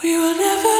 Trust will baby.